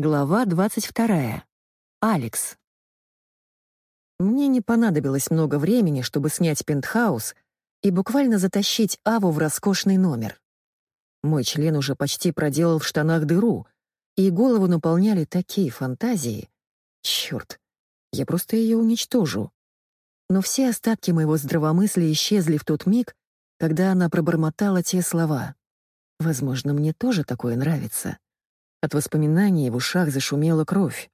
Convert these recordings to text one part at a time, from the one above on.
Глава 22. Алекс. Мне не понадобилось много времени, чтобы снять пентхаус и буквально затащить Аву в роскошный номер. Мой член уже почти проделал в штанах дыру, и голову наполняли такие фантазии. Чёрт, я просто ее уничтожу. Но все остатки моего здравомыслия исчезли в тот миг, когда она пробормотала те слова. Возможно, мне тоже такое нравится. От воспоминаний в ушах зашумела кровь.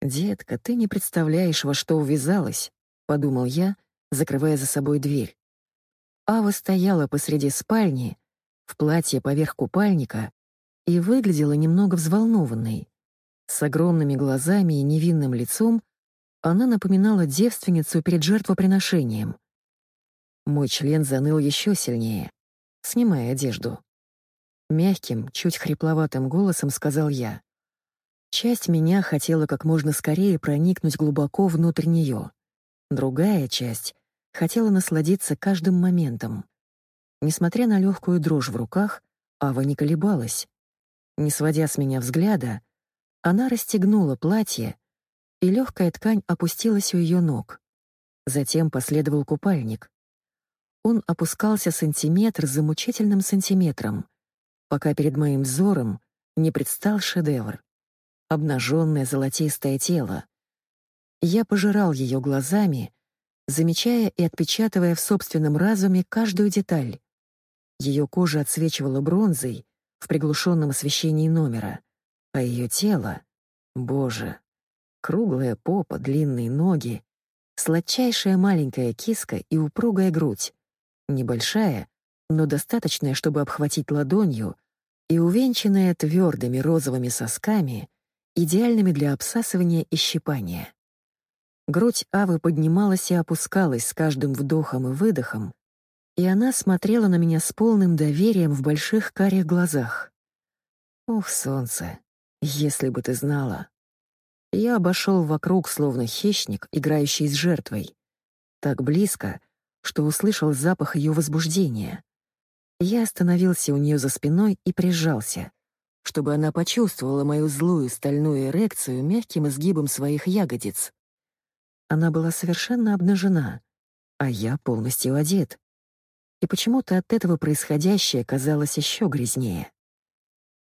«Детка, ты не представляешь, во что увязалась», — подумал я, закрывая за собой дверь. Ава стояла посреди спальни, в платье поверх купальника, и выглядела немного взволнованной. С огромными глазами и невинным лицом она напоминала девственницу перед жертвоприношением. Мой член заныл еще сильнее, снимая одежду. Мягким, чуть хрипловатым голосом сказал я. Часть меня хотела как можно скорее проникнуть глубоко внутрь нее. Другая часть хотела насладиться каждым моментом. Несмотря на легкую дрожь в руках, Ава не колебалась. Не сводя с меня взгляда, она расстегнула платье, и легкая ткань опустилась у ее ног. Затем последовал купальник. Он опускался сантиметр за мучительным сантиметром — пока перед моим взором не предстал шедевр. Обнаженное золотистое тело. Я пожирал ее глазами, замечая и отпечатывая в собственном разуме каждую деталь. Ее кожа отсвечивала бронзой в приглушенном освещении номера, а ее тело — боже, круглая попа, длинные ноги, сладчайшая маленькая киска и упругая грудь, небольшая, но достаточная, чтобы обхватить ладонью, и увенчанная твердыми розовыми сосками, идеальными для обсасывания и щипания. Грудь Авы поднималась и опускалась с каждым вдохом и выдохом, и она смотрела на меня с полным доверием в больших карих глазах. Ох, солнце, если бы ты знала. Я обошел вокруг, словно хищник, играющий с жертвой. Так близко, что услышал запах ее возбуждения. Я остановился у нее за спиной и прижался, чтобы она почувствовала мою злую стальную эрекцию мягким изгибом своих ягодиц. Она была совершенно обнажена, а я полностью одет. И почему-то от этого происходящее казалось еще грязнее.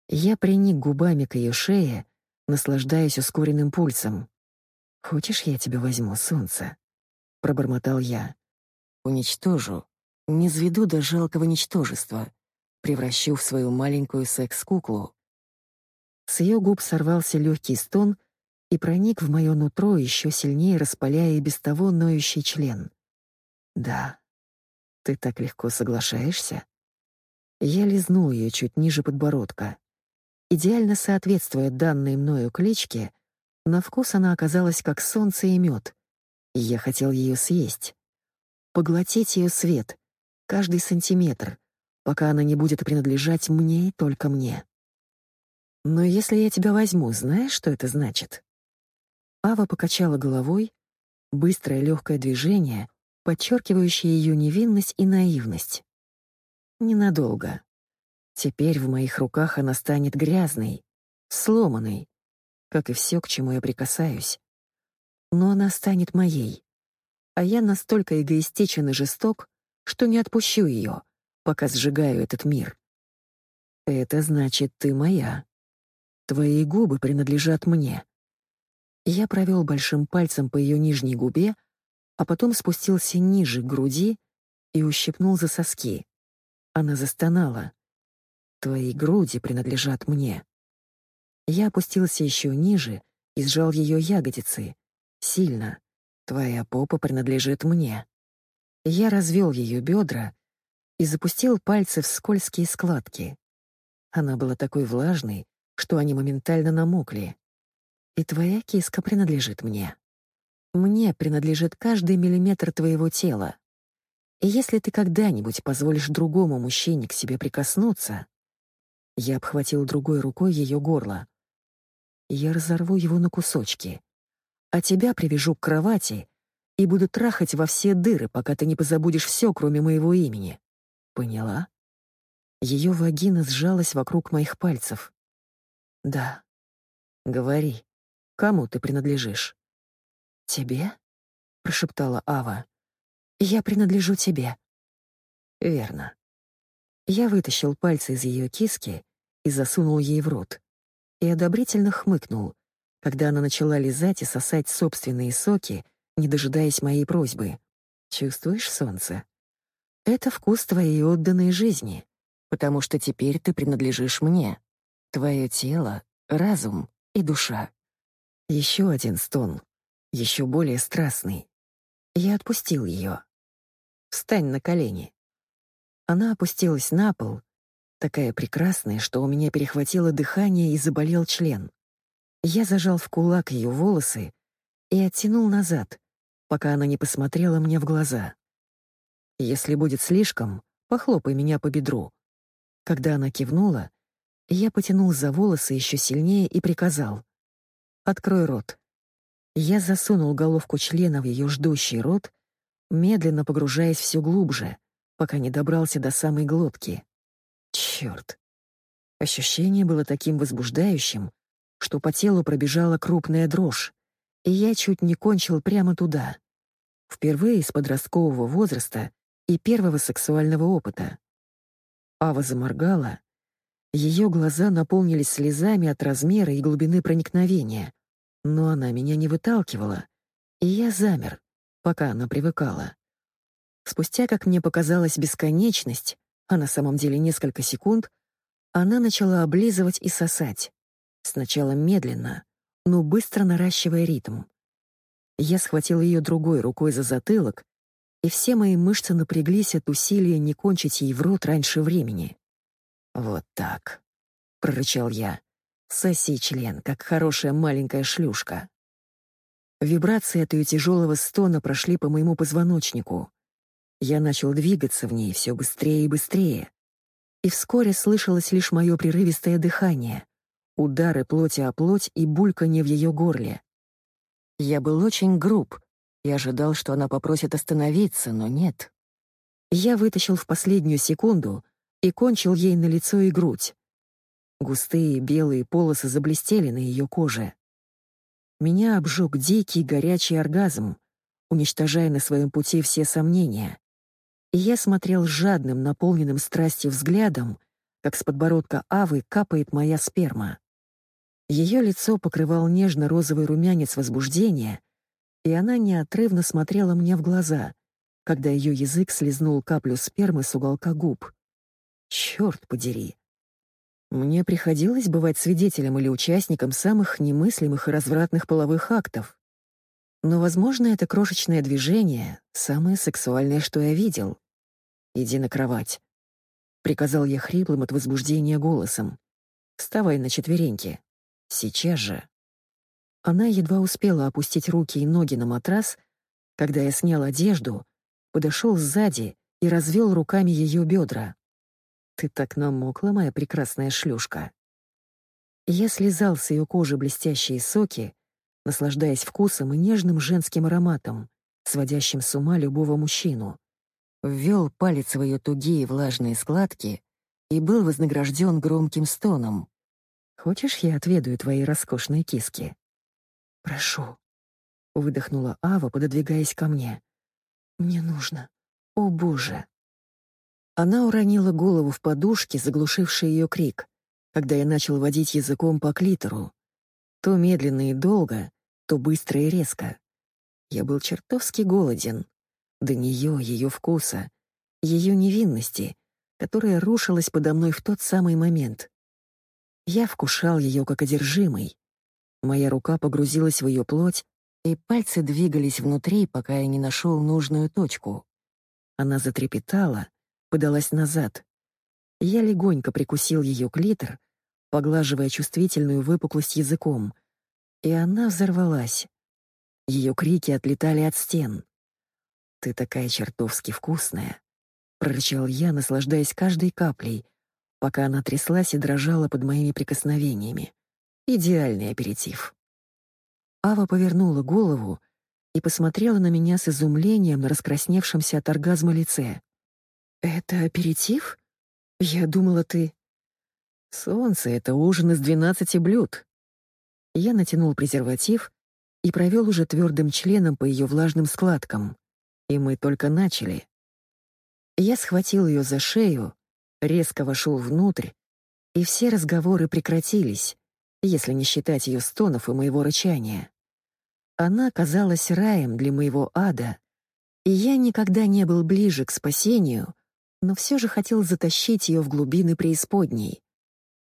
Я приник губами к ее шее, наслаждаясь ускоренным пульсом. «Хочешь, я тебя возьму, солнце?» — пробормотал я. «Уничтожу, не зведу до жалкого ничтожества, превращу в свою маленькую секс-куклу. С ее губ сорвался легкий стон и проник в мое нутро, еще сильнее распаляя и без того ноющий член. «Да, ты так легко соглашаешься?» Я лизнул ее чуть ниже подбородка. Идеально соответствуя данной мною кличке, на вкус она оказалась как солнце и мед, и я хотел ее съесть. Поглотить ее свет, каждый сантиметр, пока она не будет принадлежать мне и только мне. Но если я тебя возьму, знаешь, что это значит? Ава покачала головой, быстрое легкое движение, подчеркивающее ее невинность и наивность. Ненадолго. Теперь в моих руках она станет грязной, сломанной, как и все, к чему я прикасаюсь. Но она станет моей. А я настолько эгоистичен и жесток, что не отпущу ее, пока сжигаю этот мир. Это значит, ты моя. Твои губы принадлежат мне. Я провел большим пальцем по ее нижней губе, а потом спустился ниже к груди и ущипнул за соски. Она застонала. Твои груди принадлежат мне. Я опустился еще ниже и сжал ее ягодицы. Сильно. Твоя попа принадлежит мне. Я развел ее бедра и запустил пальцы в скользкие складки. Она была такой влажной, что они моментально намокли. И твоя киска принадлежит мне. Мне принадлежит каждый миллиметр твоего тела. И если ты когда-нибудь позволишь другому мужчине к себе прикоснуться, я обхватил другой рукой ее горло. Я разорву его на кусочки, а тебя привяжу к кровати и буду трахать во все дыры, пока ты не позабудешь все, кроме моего имени. Поняла? Ее вагина сжалась вокруг моих пальцев. Да. Говори, кому ты принадлежишь?» «Тебе?» — прошептала Ава. «Я принадлежу тебе». «Верно». Я вытащил пальцы из ее киски и засунул ей в рот. И одобрительно хмыкнул, когда она начала лизать и сосать собственные соки, не дожидаясь моей просьбы. «Чувствуешь солнце?» «Это вкус твоей отданной жизни, потому что теперь ты принадлежишь мне. Твое тело, разум и душа». Еще один стон, еще более страстный. Я отпустил ее. «Встань на колени». Она опустилась на пол, такая прекрасная, что у меня перехватило дыхание и заболел член. Я зажал в кулак ее волосы и оттянул назад, пока она не посмотрела мне в глаза. «Если будет слишком, похлопай меня по бедру». Когда она кивнула, я потянул за волосы еще сильнее и приказал. «Открой рот». Я засунул головку члена в ее ждущий рот, медленно погружаясь все глубже, пока не добрался до самой глотки. Черт! Ощущение было таким возбуждающим, что по телу пробежала крупная дрожь, и я чуть не кончил прямо туда. Впервые с подросткового возраста и первого сексуального опыта. Ава заморгала, ее глаза наполнились слезами от размера и глубины проникновения, но она меня не выталкивала, и я замер, пока она привыкала. Спустя, как мне показалось, бесконечность, а на самом деле несколько секунд, она начала облизывать и сосать. Сначала медленно, но быстро наращивая ритм. Я схватил ее другой рукой за затылок, и все мои мышцы напряглись от усилия не кончить ей в рот раньше времени. «Вот так», — прорычал я. «Соси член, как хорошая маленькая шлюшка». Вибрации от ее тяжелого стона прошли по моему позвоночнику. Я начал двигаться в ней все быстрее и быстрее. И вскоре слышалось лишь мое прерывистое дыхание, удары плоти о плоть и бульканье в ее горле. Я был очень груб и ожидал, что она попросит остановиться, но нет. Я вытащил в последнюю секунду и кончил ей на лицо и грудь. Густые белые полосы заблестели на ее коже. Меня обжег дикий горячий оргазм, уничтожая на своем пути все сомнения. И я смотрел жадным, наполненным страстью взглядом, как с подбородка Авы капает моя сперма. Ее лицо покрывал нежно-розовый румянец возбуждения, и она неотрывно смотрела мне в глаза, когда ее язык слезнул каплю спермы с уголка губ. Черт подери. Мне приходилось бывать свидетелем или участником самых немыслимых и развратных половых актов. Но, возможно, это крошечное движение — самое сексуальное, что я видел. «Иди на кровать», — приказал я хриплым от возбуждения голосом. «Вставай на четвереньки. Сейчас же». Она едва успела опустить руки и ноги на матрас, когда я снял одежду, подошел сзади и развел руками ее бедра. «Ты так намокла, моя прекрасная шлюшка!» Я слезал с ее кожи блестящие соки, наслаждаясь вкусом и нежным женским ароматом, сводящим с ума любого мужчину. Ввел палец в ее тугие влажные складки и был вознагражден громким стоном. «Хочешь, я отведаю твои роскошные киски?» «Прошу», — выдохнула Ава, пододвигаясь ко мне. «Мне нужно. О, Боже!» Она уронила голову в подушки, заглушивший ее крик, когда я начал водить языком по клитору. То медленно и долго, то быстро и резко. Я был чертовски голоден. До нее, ее вкуса, ее невинности, которая рушилась подо мной в тот самый момент. Я вкушал ее как одержимый. Моя рука погрузилась в ее плоть, и пальцы двигались внутри, пока я не нашел нужную точку. Она затрепетала, подалась назад. Я легонько прикусил ее клитор, поглаживая чувствительную выпуклость языком, и она взорвалась. Ее крики отлетали от стен. «Ты такая чертовски вкусная!» — прорычал я, наслаждаясь каждой каплей, пока она тряслась и дрожала под моими прикосновениями. Идеальный аперитив. Ава повернула голову и посмотрела на меня с изумлением на раскрасневшемся от оргазма лице. «Это аперитив? Я думала, ты...» «Солнце — это ужин из двенадцати блюд». Я натянул презерватив и провел уже твердым членом по ее влажным складкам. И мы только начали. Я схватил ее за шею, резко вошел внутрь, и все разговоры прекратились, если не считать ее стонов и моего рычания. Она казалась раем для моего ада, и я никогда не был ближе к спасению, но все же хотел затащить ее в глубины преисподней.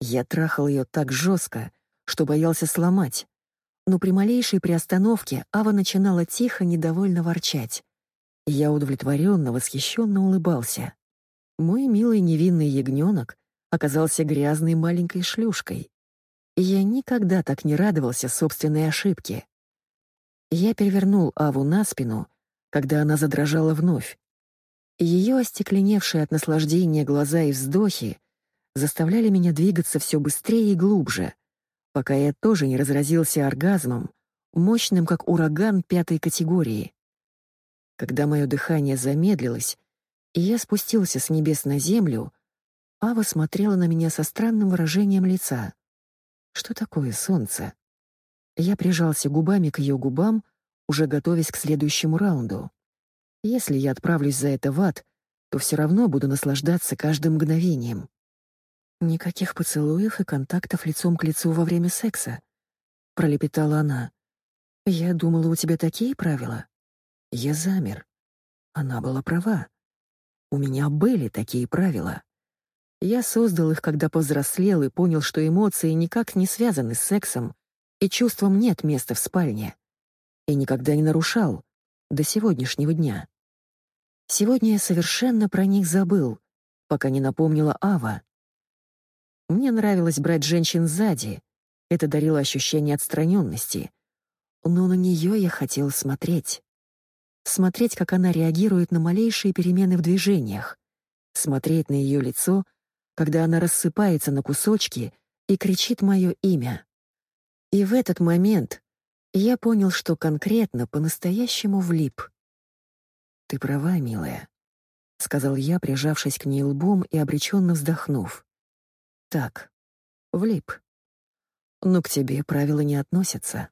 Я трахал ее так жестко, что боялся сломать, но при малейшей приостановке Ава начинала тихо, недовольно ворчать. Я удовлетворенно, восхищенно улыбался. Мой милый невинный ягненок оказался грязной маленькой шлюшкой. Я никогда так не радовался собственной ошибке. Я перевернул Аву на спину, когда она задрожала вновь. Ее остекленевшие от наслаждения глаза и вздохи заставляли меня двигаться все быстрее и глубже, пока я тоже не разразился оргазмом, мощным как ураган пятой категории. Когда мое дыхание замедлилось, и я спустился с небес на землю, Ава смотрела на меня со странным выражением лица. Что такое солнце? Я прижался губами к ее губам, уже готовясь к следующему раунду. Если я отправлюсь за это в ад, то все равно буду наслаждаться каждым мгновением. Никаких поцелуев и контактов лицом к лицу во время секса, пролепетала она. Я думала, у тебя такие правила. Я замер. Она была права. У меня были такие правила. Я создал их, когда повзрослел и понял, что эмоции никак не связаны с сексом, и чувствам нет места в спальне. И никогда не нарушал до сегодняшнего дня. Сегодня я совершенно про них забыл, пока не напомнила Ава. Мне нравилось брать женщин сзади. Это дарило ощущение отстраненности. Но на нее я хотел смотреть. Смотреть, как она реагирует на малейшие перемены в движениях. Смотреть на ее лицо, когда она рассыпается на кусочки и кричит мое имя. И в этот момент я понял, что конкретно по-настоящему влип. «Ты права, милая», — сказал я, прижавшись к ней лбом и обреченно вздохнув. Так, влип. Но к тебе правила не относятся.